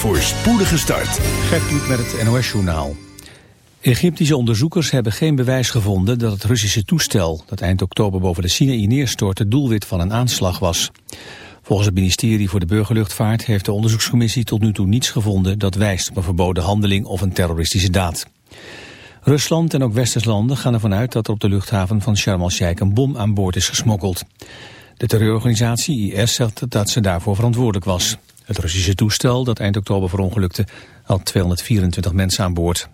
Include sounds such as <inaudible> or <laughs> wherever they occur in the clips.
voor spoedige start. Gert met het NOS-journaal. Egyptische onderzoekers hebben geen bewijs gevonden dat het Russische toestel... dat eind oktober boven de Sinaï neerstortte doelwit van een aanslag was. Volgens het ministerie voor de Burgerluchtvaart heeft de onderzoekscommissie tot nu toe niets gevonden... dat wijst op een verboden handeling of een terroristische daad. Rusland en ook westerse landen gaan ervan uit dat er op de luchthaven van Sharm el-Sheikh een bom aan boord is gesmokkeld. De terreurorganisatie IS zegt dat ze daarvoor verantwoordelijk was. Het Russische toestel dat eind oktober verongelukte had 224 mensen aan boord.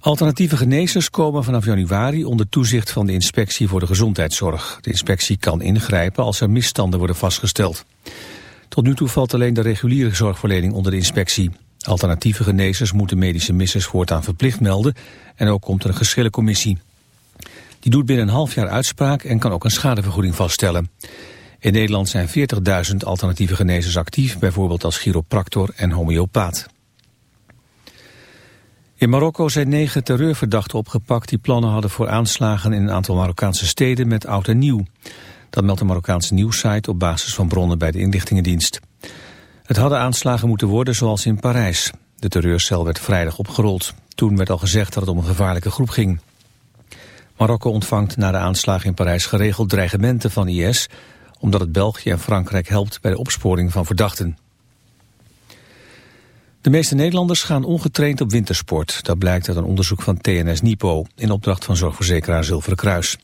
Alternatieve genezers komen vanaf januari onder toezicht van de Inspectie voor de Gezondheidszorg. De inspectie kan ingrijpen als er misstanden worden vastgesteld. Tot nu toe valt alleen de reguliere zorgverlening onder de inspectie. Alternatieve genezers moeten medische missers voortaan verplicht melden en ook komt er een geschillencommissie. Die doet binnen een half jaar uitspraak en kan ook een schadevergoeding vaststellen. In Nederland zijn 40.000 alternatieve genezers actief, bijvoorbeeld als chiropractor en homeopaat. In Marokko zijn negen terreurverdachten opgepakt die plannen hadden voor aanslagen in een aantal Marokkaanse steden met oud en nieuw. Dat meldt de Marokkaanse nieuwssite op basis van bronnen bij de inlichtingendienst. Het hadden aanslagen moeten worden zoals in Parijs. De terreurcel werd vrijdag opgerold. Toen werd al gezegd dat het om een gevaarlijke groep ging. Marokko ontvangt na de aanslagen in Parijs geregeld dreigementen van IS... omdat het België en Frankrijk helpt bij de opsporing van verdachten. De meeste Nederlanders gaan ongetraind op wintersport. Dat blijkt uit een onderzoek van TNS Nipo... in opdracht van zorgverzekeraar Zilveren Kruis.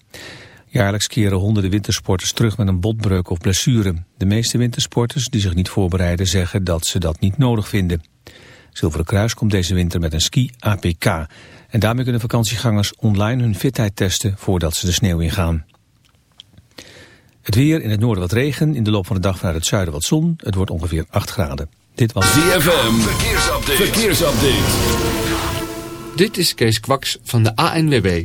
Jaarlijks keren honderden wintersporters terug met een botbreuk of blessure. De meeste wintersporters die zich niet voorbereiden zeggen dat ze dat niet nodig vinden. Zilveren Kruis komt deze winter met een ski-APK. En daarmee kunnen vakantiegangers online hun fitheid testen voordat ze de sneeuw ingaan. Het weer, in het noorden wat regen, in de loop van de dag vanuit het zuiden wat zon. Het wordt ongeveer 8 graden. Dit was ZFM, verkeersupdate. verkeersupdate. Dit is Kees Kwaks van de ANWB.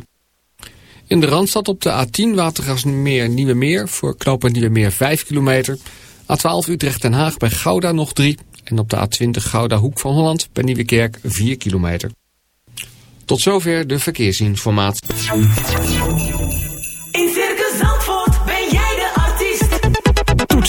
In de Randstad op de A10 Watergasmeer Nieuwe Meer voor knooppunt Nieuwe Meer 5 kilometer. A12 Utrecht Den Haag bij Gouda nog 3. En op de A20 Gouda Hoek van Holland bij Nieuwekerk 4 kilometer. Tot zover de verkeersinformatie.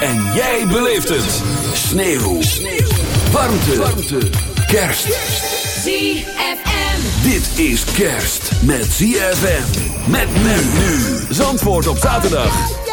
En jij beleeft het. Sneeuw. Warmte. Warmte. Kerst. ZFM. Dit is kerst met ZFM. Met nu. Zandvoort op zaterdag.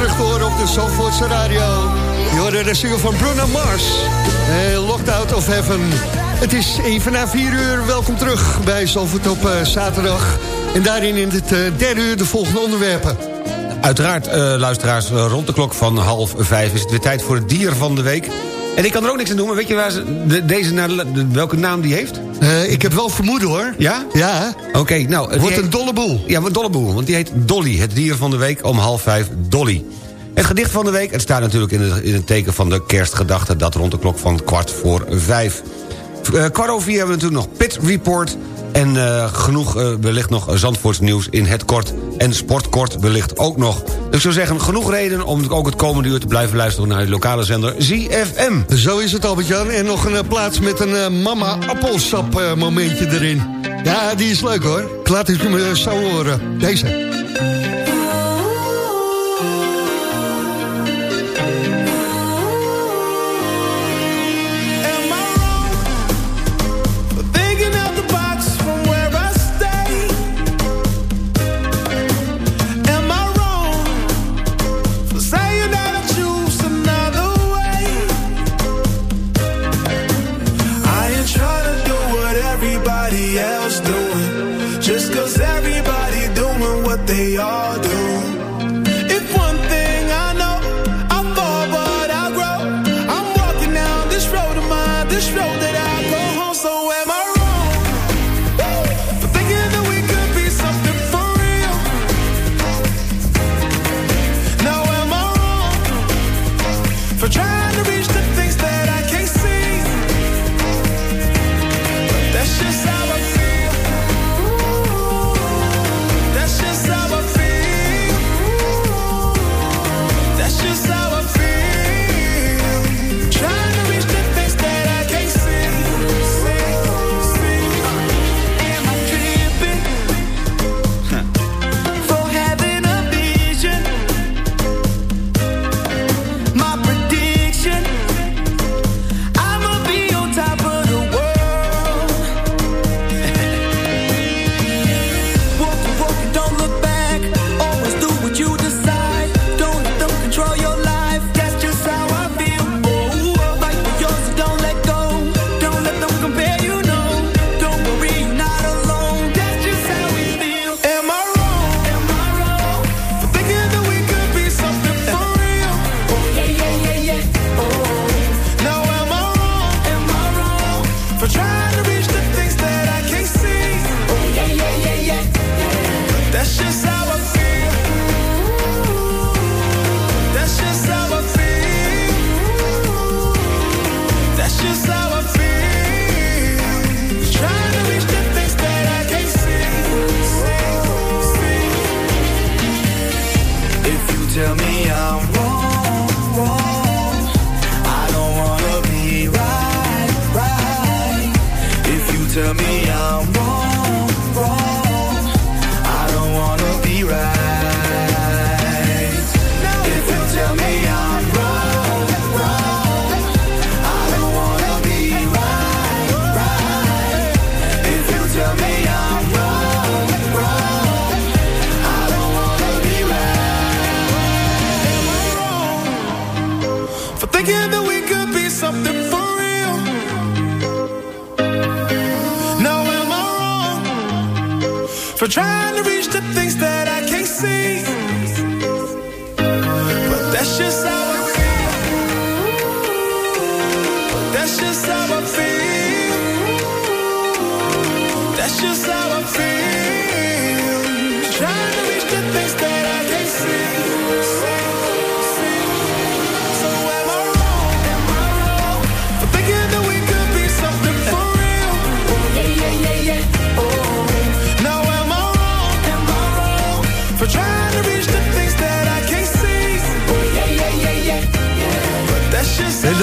Terug te horen op de Zandvoortse radio. Je hoorde de single van Bruno Mars. Eh, Locked Out of Heaven. Het is even na vier uur. Welkom terug bij Zandvoort op eh, zaterdag. En daarin in het eh, derde uur de volgende onderwerpen. Uiteraard, luisteraars, rond de klok van half vijf... is het weer tijd voor het dier van de week. En ik kan er ook niks aan doen, maar weet je waar ze, de- deze welke naam die heeft? Eh, ik heb wel vermoeden hoor. Ja? Ja, Oké, nou... die wordt heet- een dolle boel. Ja, wat dolle boel, want die heet Dolly. Het dier van de week om half vijf, Dolly. Het gedicht van de week, het staat natuurlijk in het, in het teken van de kerstgedachte... dat rond de klok van kwart voor vijf. Eh, kwart over vier hebben we natuurlijk nog Pit Report... en eh, genoeg wellicht nog Zandvoorts nieuws in het kort. En sportkort wellicht ook nog. Dus ik zou zeggen, genoeg reden om ook het komende uur te blijven luisteren... naar de lokale zender ZFM. Zo is het Albert-Jan. En nog een eh, plaats met een eh, mama appelsap eh, momentje erin. Ja, die is leuk hoor. Ik laat het me zo horen. Deze.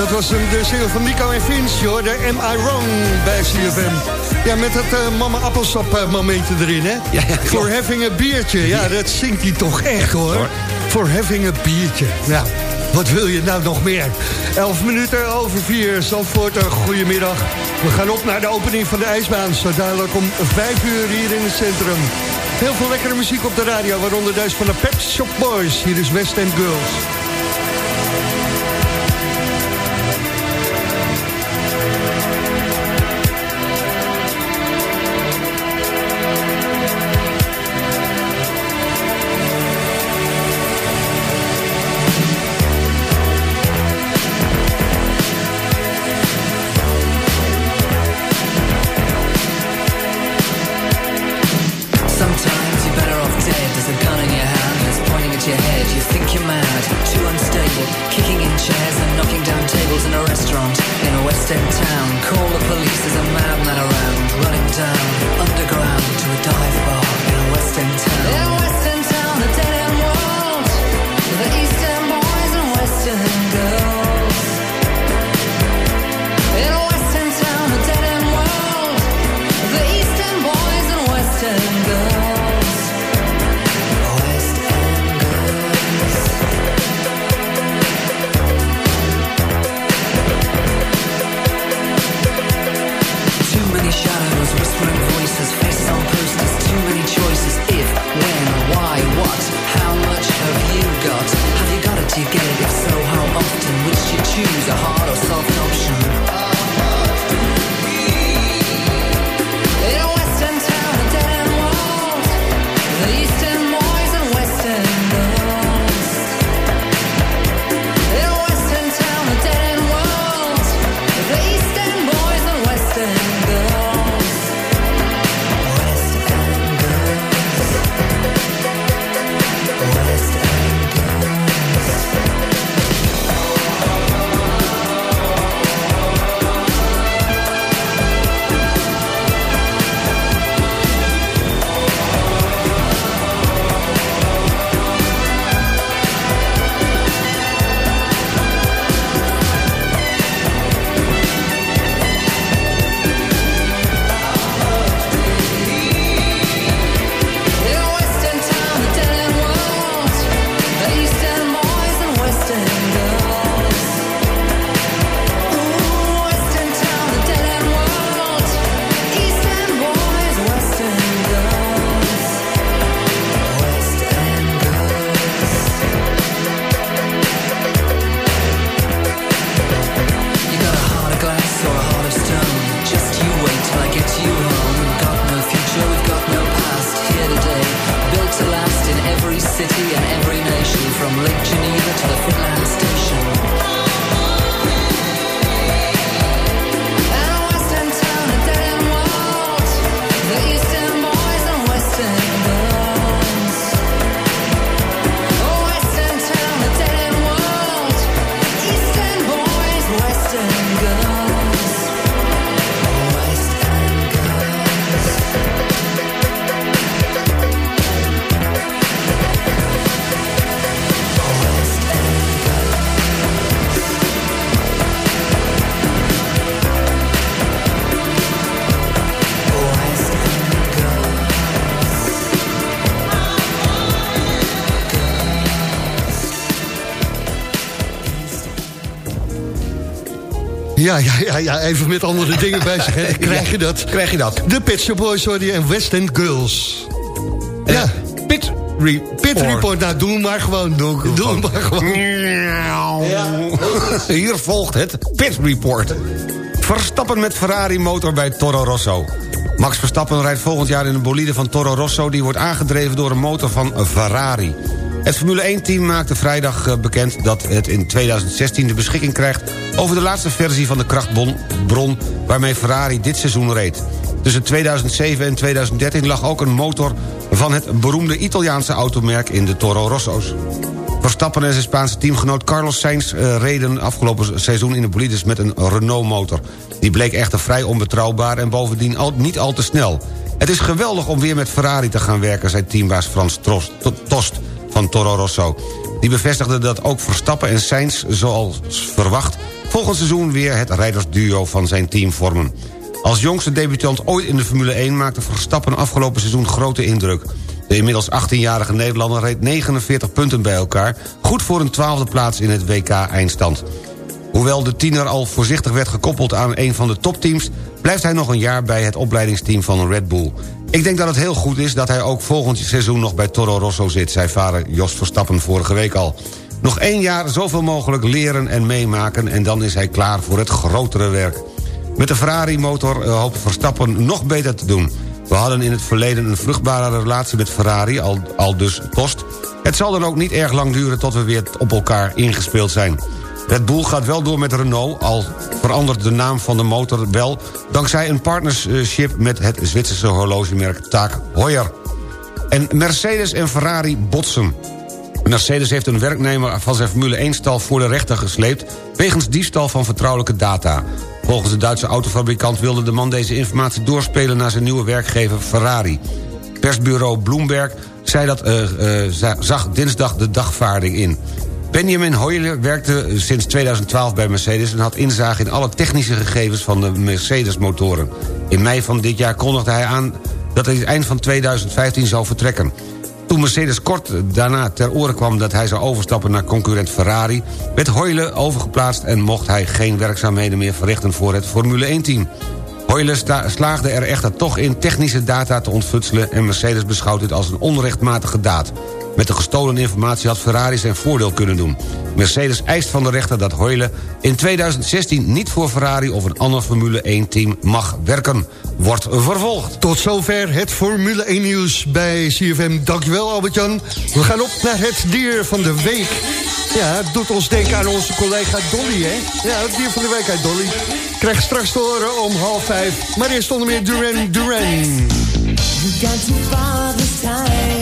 Dat was hem, de single van Nico en Vince, joh. De Am I Wrong bij CFM. Ja, met dat eh, mama appelsap eh, momentje erin, hè? Ja, ja, For having a biertje. Ja, dat zingt hij toch echt, hoor. For having a biertje. Ja, wat wil je nou nog meer? Elf minuten over vier. Zandvoort, een goedemiddag. We gaan op naar de opening van de ijsbaan. Zo dadelijk om vijf uur hier in het centrum. Heel veel lekkere muziek op de radio, waaronder deze van de Pet Shop Boys. Hier is West End Girls. Choose, a hard or soft option? Ja, ja, ja, ja, even met andere dingen bezig. Hè. <laughs> Krijg je dat? Krijg je dat? De Pet Shop Boys je en West End Girls. Ja, Pit Report. Pit Report, nou doe maar gewoon. Doe, maar gewoon. Hier volgt het Pit Report. Verstappen met Ferrari motor bij Toro Rosso. Max Verstappen rijdt volgend jaar in een bolide van Toro Rosso... die wordt aangedreven door een motor van Ferrari. Het Formule 1-team maakte vrijdag eh, bekend dat het in 2016 de beschikking krijgt... over de laatste versie van de krachtbron waarmee Ferrari dit seizoen reed. Tussen 2007 en 2013 lag ook een motor van het beroemde Italiaanse automerk in de Toro Rosso's. Verstappen en zijn Spaanse teamgenoot Carlos Sainz eh, reden afgelopen seizoen in de bolides met een Renault-motor. Die bleek echter vrij onbetrouwbaar en bovendien al, niet al te snel. Het is geweldig om weer met Ferrari te gaan werken, zei teambaas Frans Tost van Toro Rosso. Die bevestigde dat ook Verstappen en Sainz, zoals verwacht... volgend seizoen weer het rijdersduo van zijn team vormen. Als jongste debutant ooit in de Formule 1 maakte Verstappen afgelopen seizoen grote indruk. De inmiddels 18-jarige Nederlander reed 49 punten bij elkaar... goed voor een twaalfde plaats in het WK-eindstand. Hoewel de tiener al voorzichtig werd gekoppeld aan een van de topteams... blijft hij nog een jaar bij het opleidingsteam van Red Bull. Ik denk dat het heel goed is dat hij ook volgend seizoen nog bij Toro Rosso zit... zei vader Jos Verstappen vorige week al. Nog één jaar zoveel mogelijk leren en meemaken... en dan is hij klaar voor het grotere werk. Met de Ferrari-motor uh, hoopt Verstappen nog beter te doen. We hadden in het verleden een vruchtbare relatie met Ferrari, al, al dus post. Het zal dan ook niet erg lang duren tot we weer op elkaar ingespeeld zijn. Red Bull gaat wel door met Renault, al verandert de naam van de motor wel... dankzij een partnership met het Zwitserse horlogemerk Taak Heuer. En Mercedes en Ferrari botsen. Mercedes heeft een werknemer van zijn Formule 1-stal voor de rechter gesleept... wegens diefstal van vertrouwelijke data. Volgens de Duitse autofabrikant wilde de man deze informatie doorspelen... naar zijn nieuwe werkgever Ferrari. Persbureau Bloomberg zei dat, uh, zag dinsdag de dagvaarding in. Benjamin Hoyle werkte sinds 2012 bij Mercedes... en had inzage in alle technische gegevens van de Mercedes-motoren. In mei van dit jaar kondigde hij aan dat hij eind van 2015 zou vertrekken. Toen Mercedes kort daarna ter oren kwam dat hij zou overstappen naar concurrent Ferrari... werd Hoyle overgeplaatst en mocht hij geen werkzaamheden meer verrichten voor het Formule 1-team. Hoyle slaagde er echter toch in technische data te ontfutselen... en Mercedes beschouwt dit als een onrechtmatige daad. Met de gestolen informatie had Ferrari zijn voordeel kunnen doen. Mercedes eist van de rechter dat Hoyle in 2016 niet voor Ferrari... of een ander Formule 1-team mag werken. Wordt vervolgd. Tot zover het Formule 1 nieuws bij CFM. Dankjewel Albert-Jan. We gaan op naar het dier van de week. Ja, het doet ons denken aan onze collega Dolly, hè? Ja, het dier van de week uit Dolly. Krijg straks te horen om half vijf. Maar eerst onder meer Duran Duran. You got too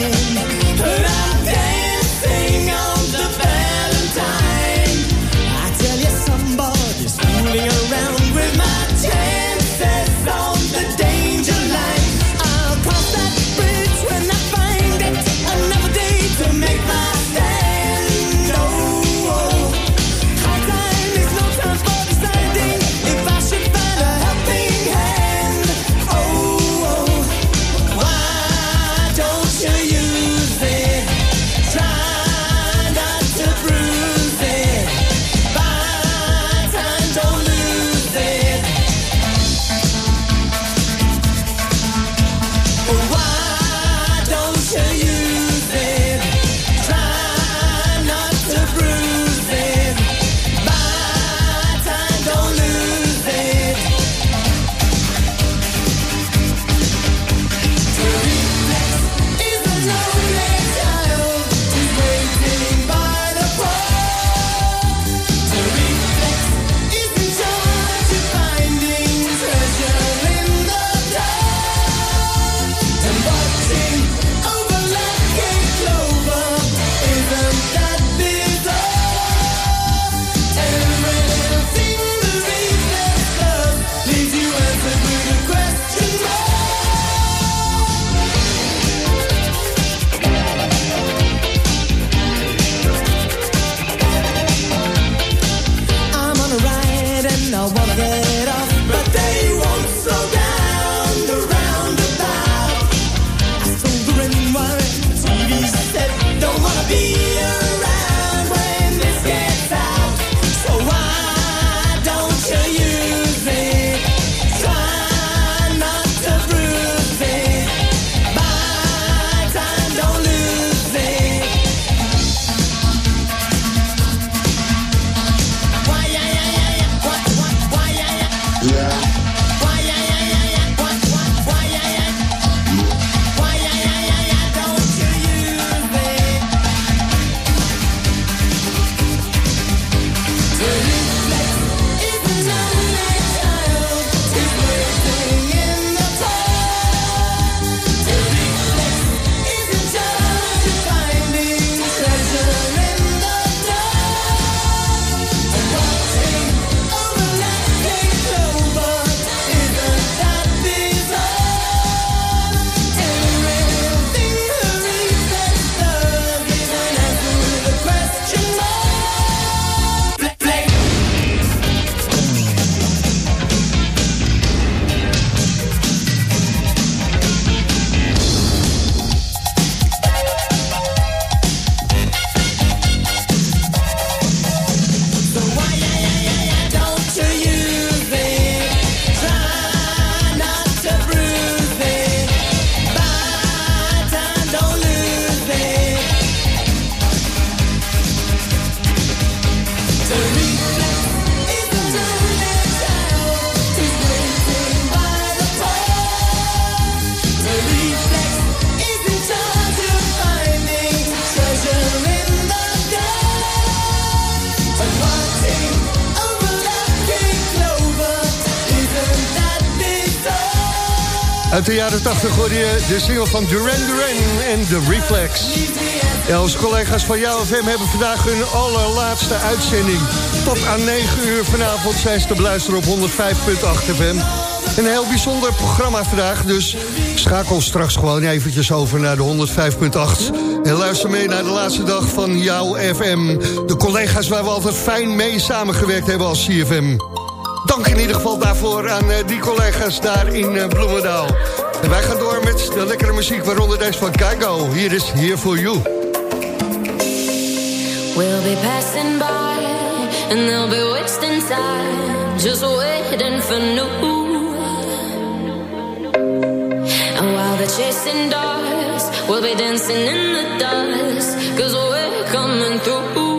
jaren 80 hoor je de single van Duran Duran en The Reflex. Ja, onze collega's van Jouw FM hebben vandaag hun allerlaatste uitzending. Tot aan 9 uur vanavond zijn ze te beluisteren op 105.8 FM. Een heel bijzonder programma vandaag, dus schakel straks gewoon eventjes over naar de 105.8. En luister mee naar de laatste dag van Jouw FM. De collega's waar we altijd fijn mee samengewerkt hebben als CFM. Dank in ieder geval daarvoor aan eh, die collega's daar in eh, Bloemendaal. En wij gaan door met de lekkere muziek, waaronder deze van Keigo. Hier is Here For You. We'll be passing by and they'll be wasting time just waiting for new. And while they're chasing doors, we'll be dancing in the dust cause we're coming through.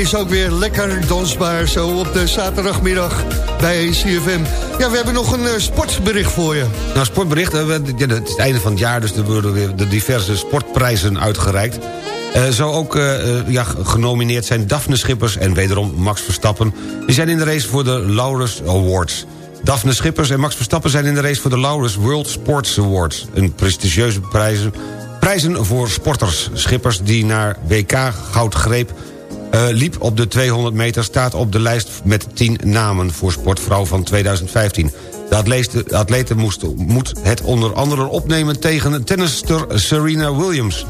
Is ook weer lekker dansbaar zo op de zaterdagmiddag bij CFM. Ja, we hebben nog een eh, sportbericht voor je. Nou, sportbericht. eh, ja, Het is het einde van het jaar, dus er worden weer de diverse sportprijzen uitgereikt. Eh, zo ook ja, genomineerd zijn Daphne Schippers en wederom Max Verstappen. Die zijn in de race voor de Laurens Awards. Daphne Schippers en Max Verstappen zijn in de race voor de Laurens World Sports Awards. Een prestigieuze prijzen, prijzen voor sporters. Schippers die naar WK goud greep eh, liep op de 200 meter... staat op de lijst met 10 namen voor sportvrouw van 2015. De atlete, de atlete moest, moet het onder andere opnemen tegen tennister Serena Williams.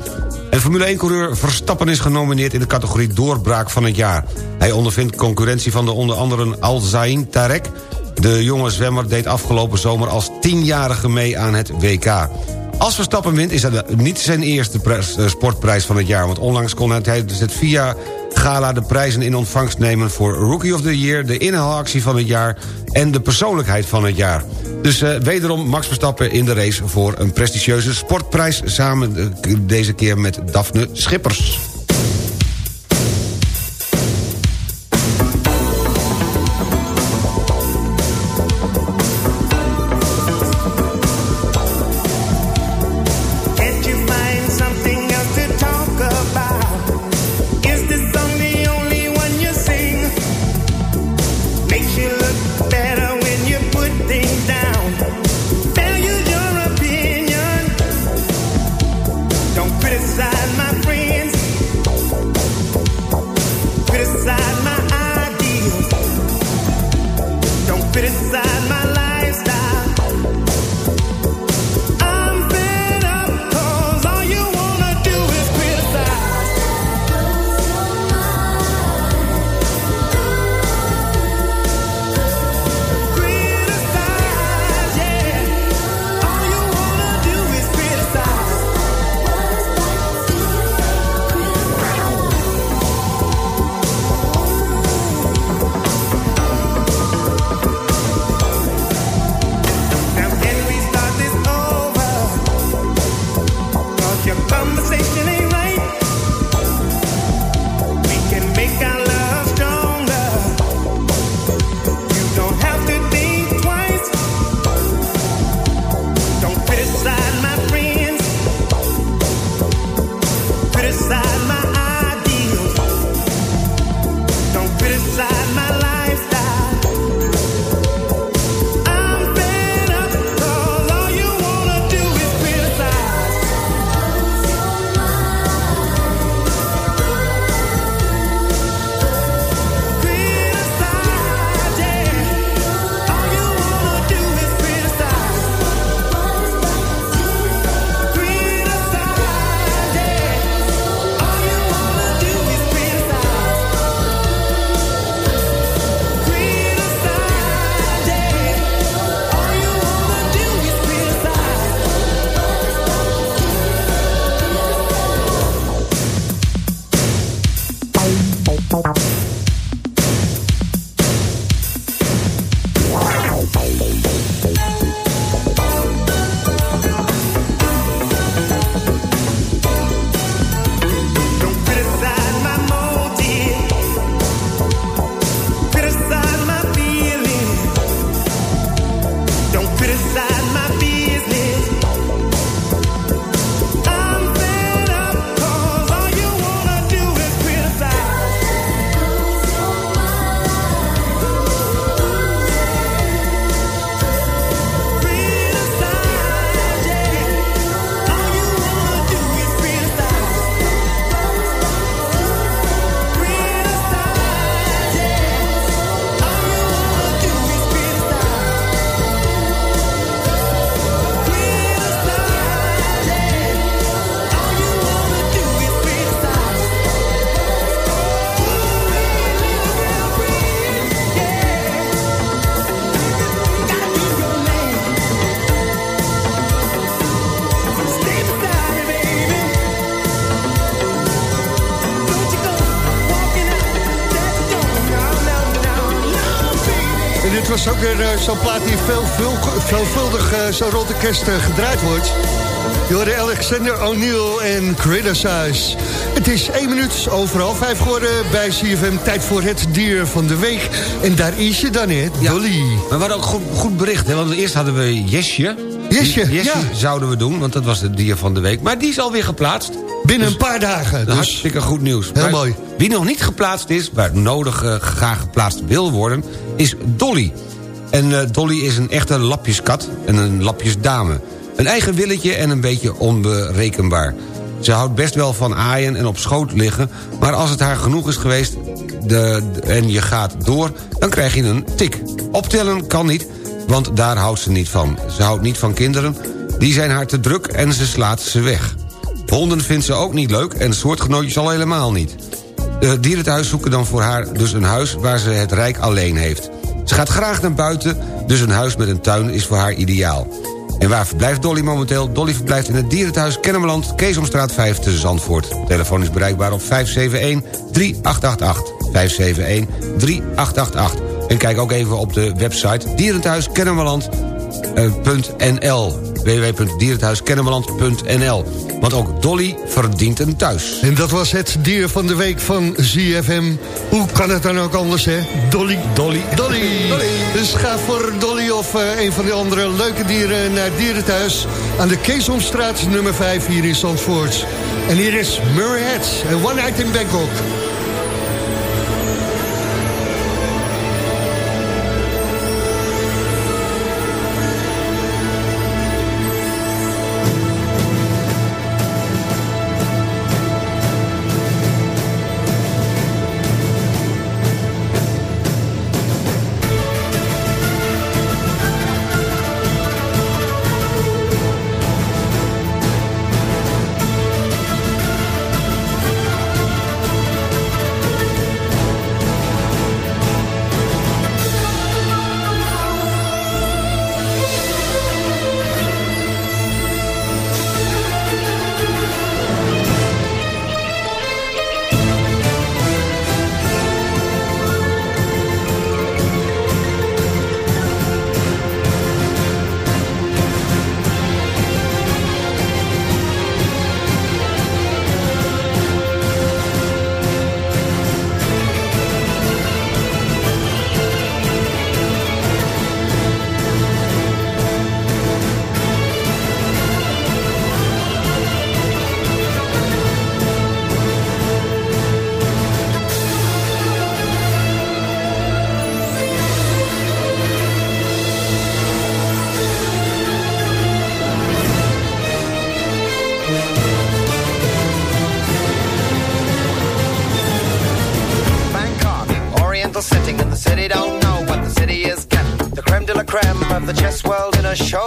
En Formule 1-coureur Verstappen is genomineerd in de categorie doorbraak van het jaar. Hij ondervindt concurrentie van de onder andere Al-Zain Tarek... De jonge zwemmer deed afgelopen zomer als tienjarige mee aan het WK. Als Verstappen wint is dat niet zijn eerste eh, sportprijs van het jaar... want onlangs kon hij tijdens het VIA gala de prijzen in ontvangst nemen... voor Rookie of the Year, de inhaalactie van het jaar... en de persoonlijkheid van het jaar. Dus eh, wederom Max Verstappen in de race voor een prestigieuze sportprijs... samen eh, deze keer met Daphne Schippers. Zo'n plaat die veel, veel, veelvuldig eh, zo rond de kerst eh, gedraaid wordt. Door Alexander O'Neill en Criticize. Het is één minuut overal vijf geworden bij CFM. Tijd voor het dier van de week. En daar is je dan, hè, Dolly. Maar we hadden ook goed, goed bericht, hè? want eerst hadden we Jesje. Jesje, Jesje ja. zouden we doen, want dat was het dier van de week. Maar die is alweer geplaatst. Binnen een paar dagen. Dus Hartstikke goed nieuws. Heel Maar mooi. Wie nog niet geplaatst is, waar nodig graag geplaatst wil worden, is Dolly. En eh, Dolly is een echte lapjeskat en een lapjesdame. Een eigen willetje en een beetje onberekenbaar. Ze houdt best wel van aaien en op schoot liggen... maar als het haar genoeg is geweest de, en je gaat door, dan krijg je een tik. Optellen kan niet, want daar houdt ze niet van. Ze houdt niet van kinderen, die zijn haar te druk en ze slaat ze weg. Honden vindt ze ook niet leuk en soortgenootjes al helemaal niet. De dierenthuis zoeken dan voor haar dus een huis waar ze het rijk alleen heeft. Ze gaat graag naar buiten, dus een huis met een tuin is voor haar ideaal. En waar verblijft Dolly momenteel? Dolly verblijft in het dierenthuis Kennemerland, Keesomstraat 5 te Zandvoort. Telefoon is bereikbaar op 571-3888. 571-3888. En kijk ook even op de website dierenthuiskennemerland.nl www.dierenthuiskennemerland.nl Want ook Dolly verdient een thuis. En dat was het dier van de week van ZFM. Hoe kan het dan ook anders, hè? Dolly. Dolly. Dolly. Dus ga voor Dolly of eh, een van de andere leuke dieren naar Dierenthuis... aan de Keesomstraat nummer 5 hier in Zandvoort. En hier is Murray Head en One Night in Bangkok. the show.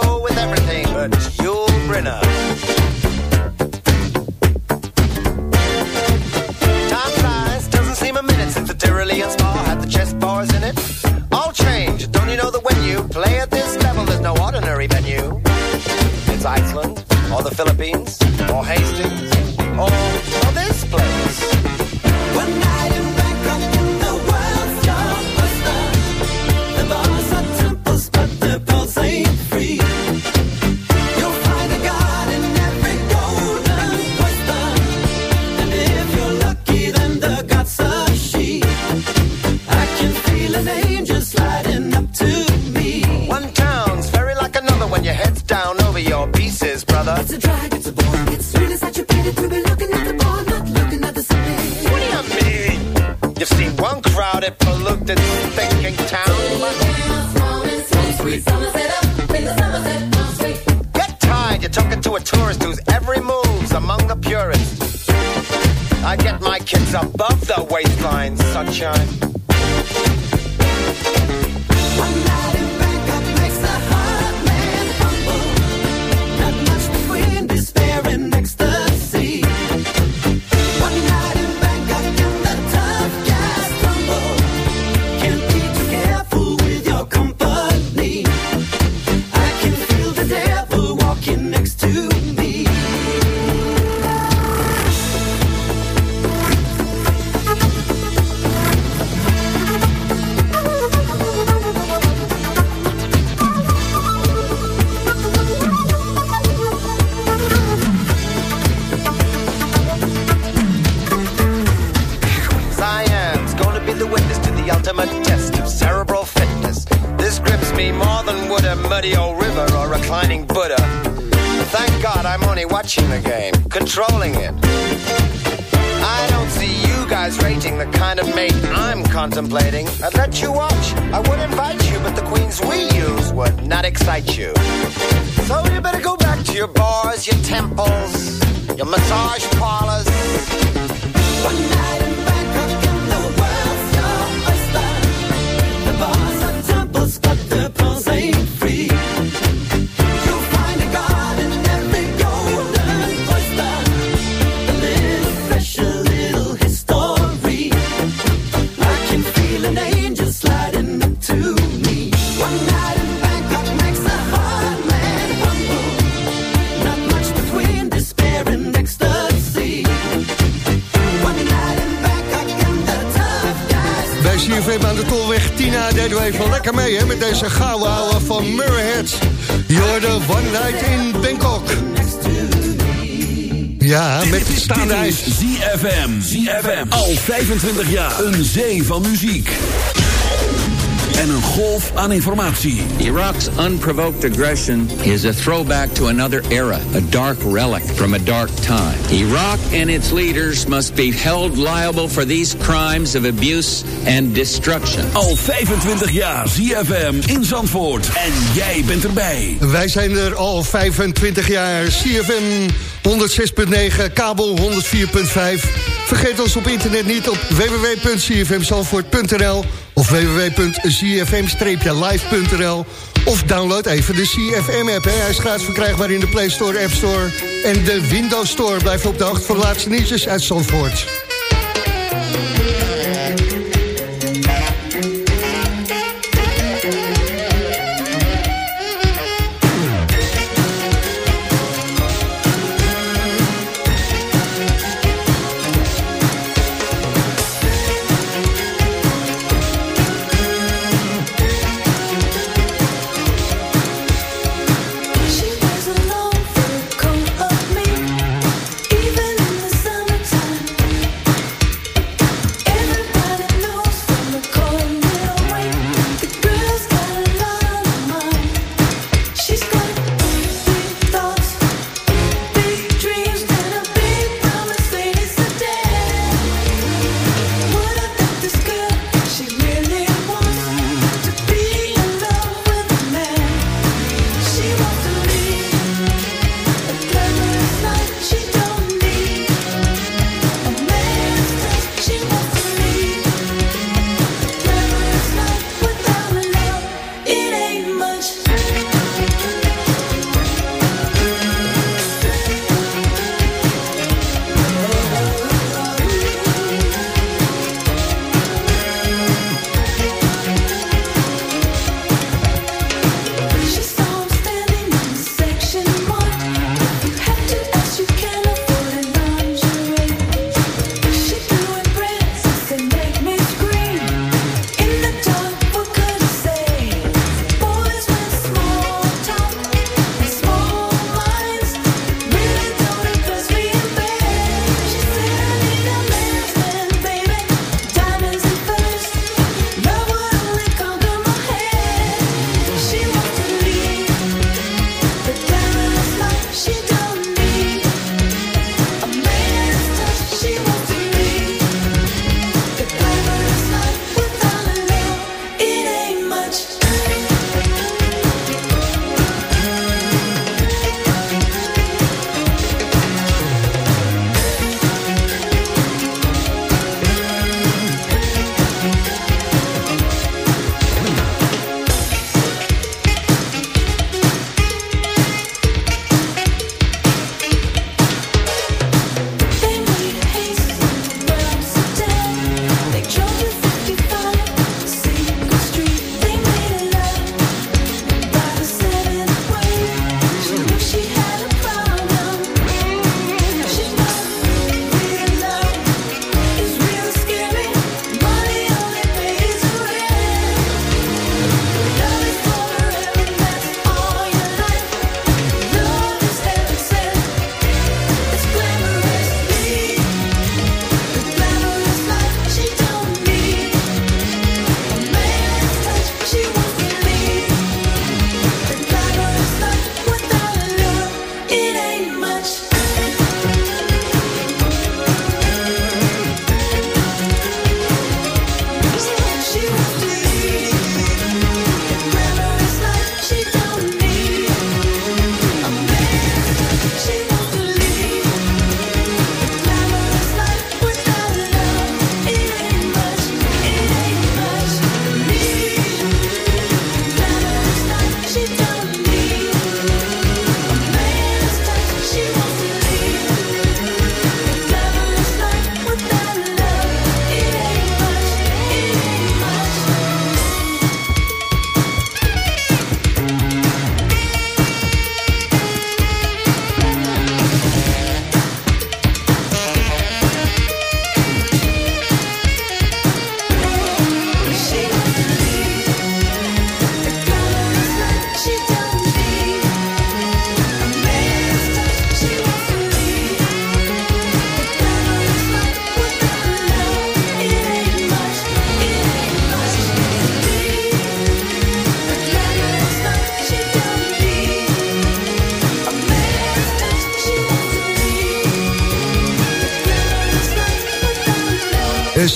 contemplate deze gouden ouwe van Murrayhead. You're the one night in Bangkok. Ja, met staande ijs. ZFM. ZFM. Al 25 jaar. Een zee van muziek. En een golf aan informatie. Iraq's unprovoked aggression is a throwback to another era, a dark relic from a dark time. Iraq and its leaders must be held liable for these crimes of abuse and destruction. Al 25 jaar ZFM in Zandvoort. En jij bent erbij. Wij zijn er al 25 jaar. CFM 106.9, kabel 104.5. Vergeet ons op internet niet op www.cfmzandvoort.nl of www.cfm-live.nl of download even de CFM-app. Hij is gratis verkrijgbaar in de Play Store, App Store en de Windows Store. Blijf op de hoogte van de laatste nieuwtjes uit.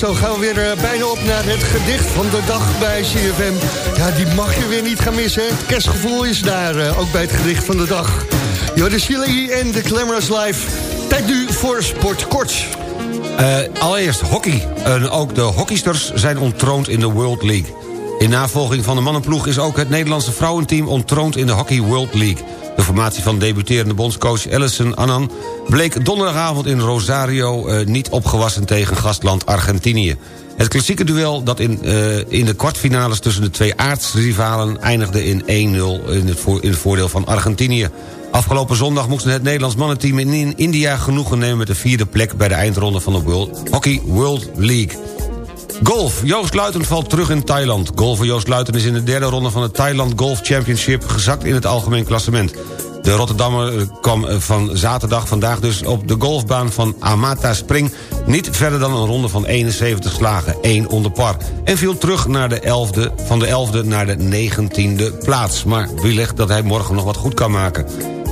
Zo gaan we weer eh, bijna op naar het gedicht van de dag bij CFM. Ja, die mag je weer niet gaan missen. Het kerstgevoel is daar, eh, ook bij het gedicht van de dag. Joris Chili en de Glamorous Life. Tijd nu voor Sport Kort. Eh, allereerst hockey. En ook de hockeysters zijn ontroond in de World League. In navolging van de mannenploeg is ook het Nederlandse vrouwenteam ontroond in de Hockey World League. De formatie van debuterende bondscoach Allison Annan... bleek donderdagavond in Rosario eh, niet opgewassen tegen gastland Argentinië. Het klassieke duel dat in, eh, in de kwartfinales tussen de twee aardsrivalen... eindigde in 1-0 in, het in het voordeel van Argentinië. Afgelopen zondag moesten het Nederlands mannenteam in India genoegen nemen... met de vierde plek bij de eindronde van de World Hockey World League. Golf. Joost Luiten valt terug in Thailand. Golfer Joost Luiten is in de derde ronde van het Thailand Golf Championship... gezakt in het algemeen klassement. De Rotterdammer eh, kwam eh, van zaterdag vandaag dus op de golfbaan van Amata Spring... niet verder dan een ronde van 71 slagen, 1 onder par... en viel terug naar de 11e, van de 11e naar de 19e plaats. Maar wie legt dat hij morgen nog wat goed kan maken.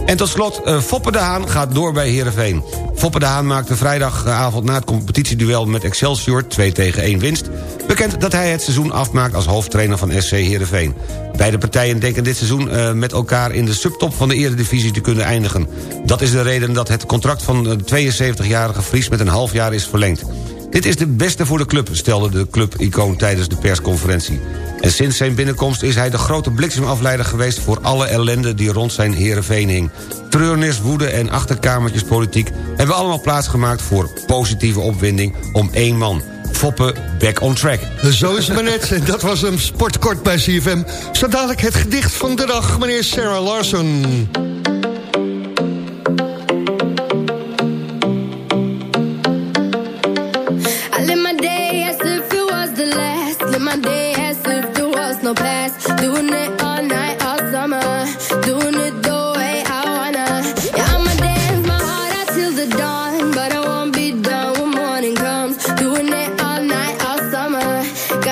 En tot slot, eh, Foppe de Haan gaat door bij Heerenveen. Foppe de Haan maakte vrijdagavond na het competitieduel met Excelsior... 2 tegen 1 winst, bekend dat hij het seizoen afmaakt... als hoofdtrainer van SC Heerenveen. Beide partijen denken dit seizoen eh, met elkaar in de subtop van de eredivisie te kunnen eindigen. Dat is de reden dat het contract van de 72-jarige Fries met een half jaar is verlengd. Dit is de beste voor de club, stelde de club-icoon tijdens de persconferentie. En sinds zijn binnenkomst is hij de grote bliksemafleider geweest... voor alle ellende die rond zijn Heerenveen hing. Treurnis, woede en achterkamertjespolitiek... hebben allemaal plaatsgemaakt voor positieve opwinding om één man. Foppe, back on track. Zo is het maar net. En <laughs> Dat was hem sportkort bij CFM. Zo dadelijk het gedicht van de dag, meneer Sarah Larson.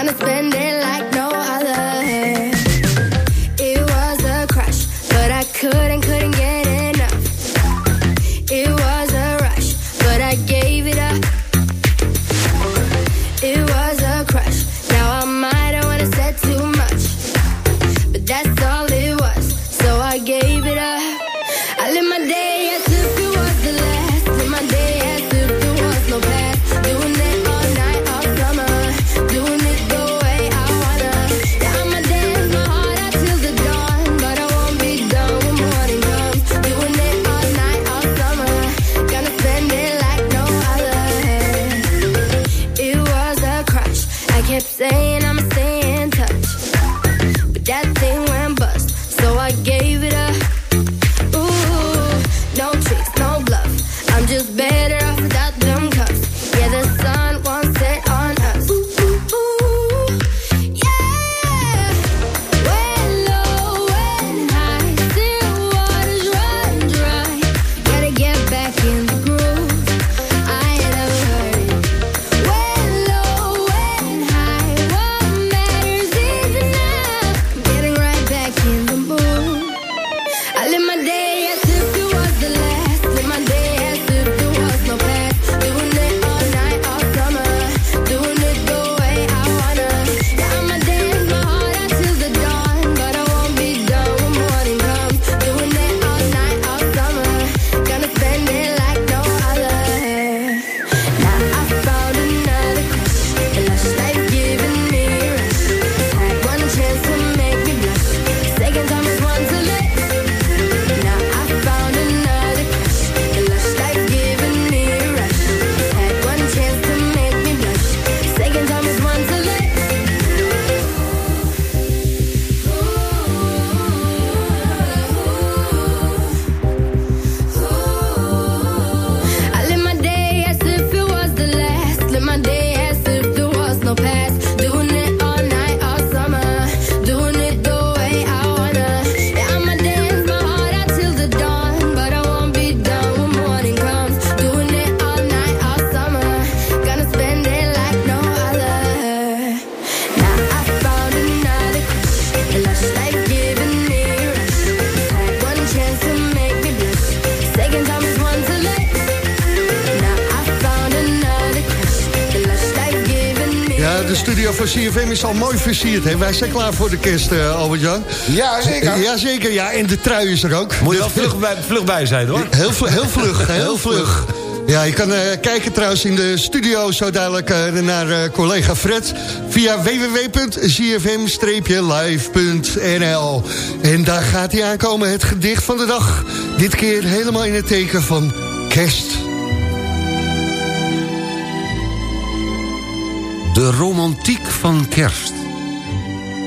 trying to spend it is al mooi versierd. Hè? Wij zijn klaar voor de kerst, eh, Albert-Jan. Ja, zeker. Ja, zeker. Ja, en de trui is er ook. Moet je wel vlug bij, vlug bij zijn, hoor. Heel, vlug, heel vlug, <laughs> heel vlug. Ja, je kan eh, kijken trouwens in de studio zo dadelijk eh, naar collega Fred... via www.zfm-live.nl. En daar gaat hij aankomen, het gedicht van de dag. Dit keer helemaal in het teken van kerst. De romantiek van kerst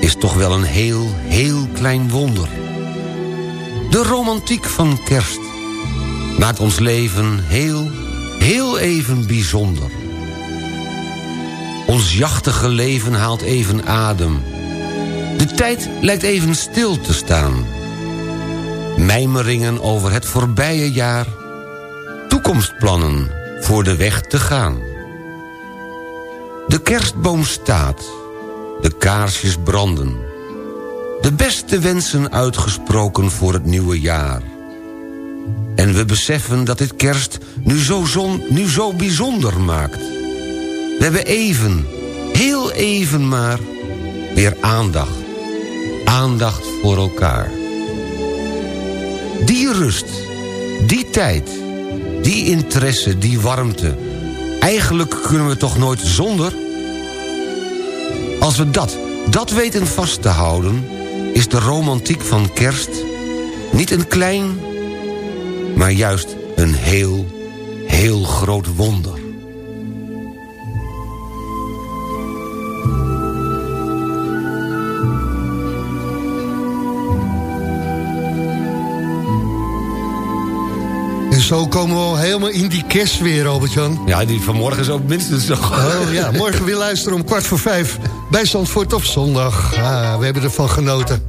is toch wel een heel, heel klein wonder. De romantiek van kerst maakt ons leven heel, heel even bijzonder. Ons jachtige leven haalt even adem. De tijd lijkt even stil te staan. Mijmeringen over het voorbije jaar. Toekomstplannen voor de weg te gaan. Kerstboom staat. De kaarsjes branden. De beste wensen uitgesproken voor het nieuwe jaar. En we beseffen dat dit kerst nu zo, zon, nu zo bijzonder maakt. We hebben even, heel even maar, weer aandacht. Aandacht voor elkaar. Die rust, die tijd, die interesse, die warmte... eigenlijk kunnen we toch nooit zonder... Als we dat, dat weten vast te houden... is de romantiek van kerst niet een klein... maar juist een heel, heel groot wonder. Zo komen we al helemaal in die kerst weer, Albert-Jan. Ja, die vanmorgen is ook minstens zo. Oh ja, morgen weer luisteren om kwart voor vijf bij Zandvoort op zondag. Ah, we hebben ervan genoten.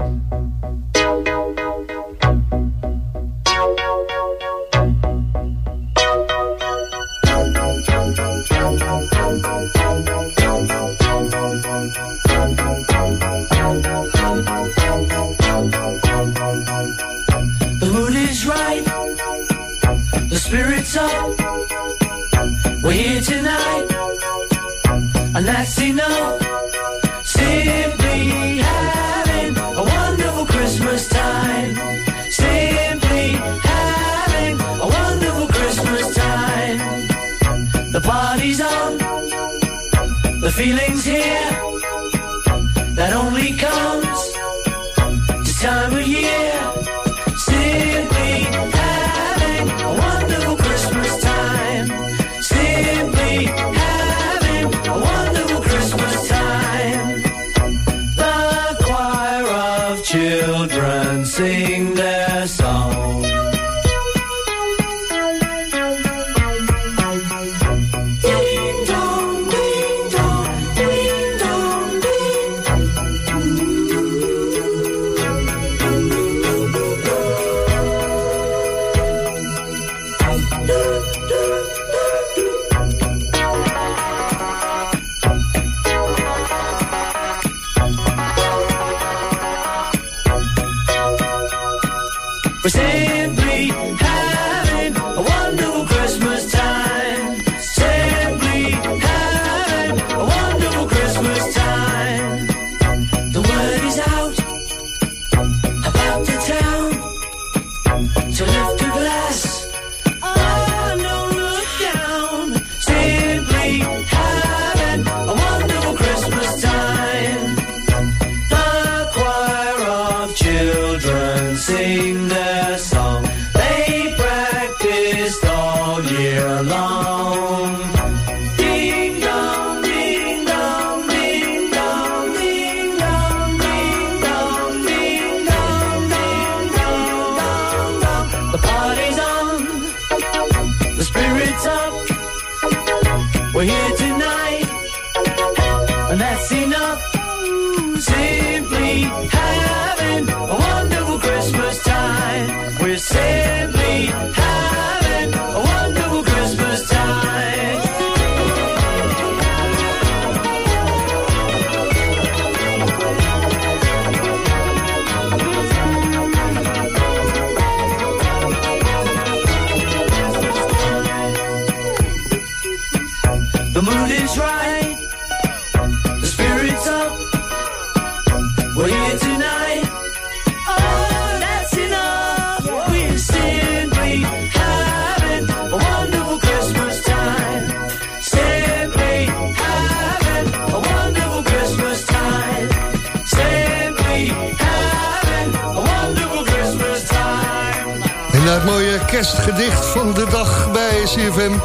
CFM...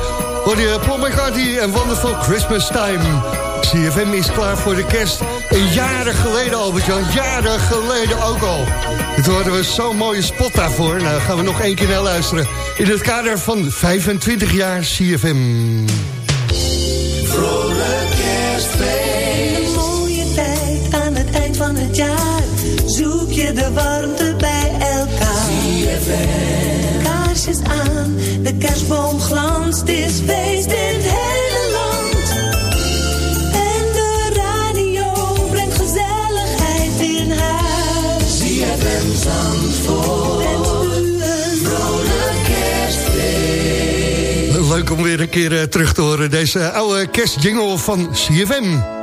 hoor je Paul McCartney en Wonderful Christmas Time. CFM is klaar voor de kerst. En jaren geleden, Albert-Jan, jaren geleden ook al. Het hoorden we zo'n mooie spot daarvoor. Nou, gaan we nog één keer naar luisteren. In het kader van 25 jaar CFM. Vrolijk kerstfeest. Een mooie tijd aan het eind van het jaar. Zoek je de warmte bij elkaar. Kaarsjes aan, de kerstboom glanst. Het is feest in het hele land. En de radio brengt gezelligheid in huis. Zandvoort. U een Vrolijk kerstfeest. Leuk om weer een keer eh, terug te horen. Deze oude kerstjingle van CFM.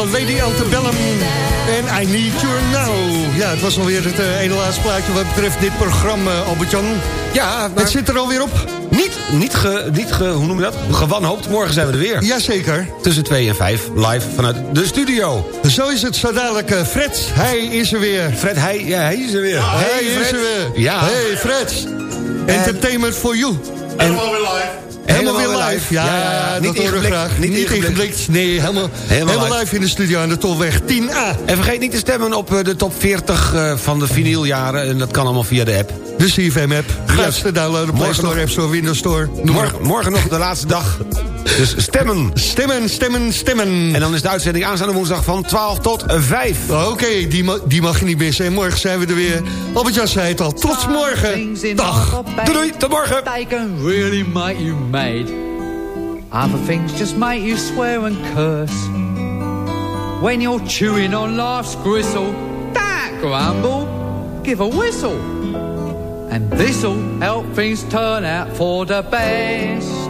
van Lady Antebellum en I Need You Now. Ja, het was alweer het eh, ene laatste plaatje wat betreft dit programma, Albert-Jan. Ja, maar Het zit er alweer op. niet, niet, ge, niet ge, hoe noem je dat? Gewanhoopt. Morgen zijn we er weer. Jazeker. Tussen 2 en 5, live vanuit de studio. Zo is het zo dadelijk. eh, Fred, hij is er weer. Fred, hij, ja, hij is er weer. hij Hey, is Fred. er weer. Ja. Hey Fred. Entertainment for you. Helemaal weer Helemaal weer live. Ja, Niet ingeblikt. Niet Niet ingeblikt. Nee, helemaal, Helemaal helemaal, live. in de studio aan de Tolweg 10A. En vergeet niet te stemmen op eh, de top 40 eh, van de vinyljaren. En dat kan allemaal via de app. De CFM-app. Gratis Yes. downloaden. Play Store, App Store, Windows Store. Morgen, morgen nog de laatste dag. Dus stemmen. Stemmen, stemmen, stemmen. En dan is de uitzending aanstaande woensdag van 12 tot 5. Oké, die, ma- die mag je niet missen. En morgen zijn we er weer. Albert-Jan zei het al. Tot morgen. Dag. Doei doei, tot morgen. They can really make you mad. Other things just make you swear and curse. When you're chewing on life's gristle, that grumble, give a whistle. And this'll help things turn out for the best.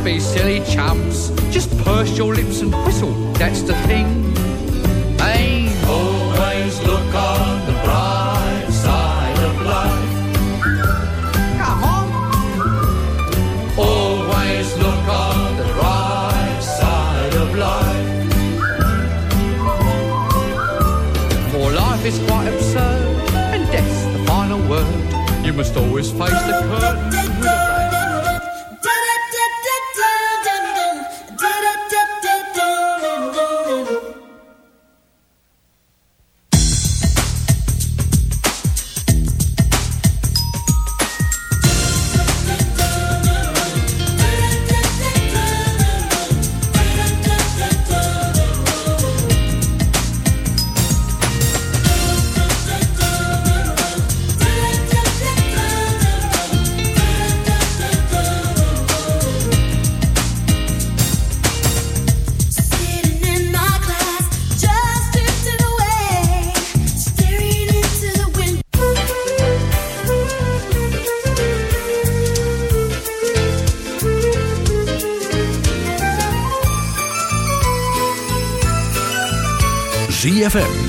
don't be silly chumps. Just purse your lips and whistle, that's the thing. Hey, always look on the bright side of life. Come on. Always look on the bright side of life. For life is quite absurd, and death's the final word. You must always face the curtain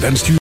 wenst u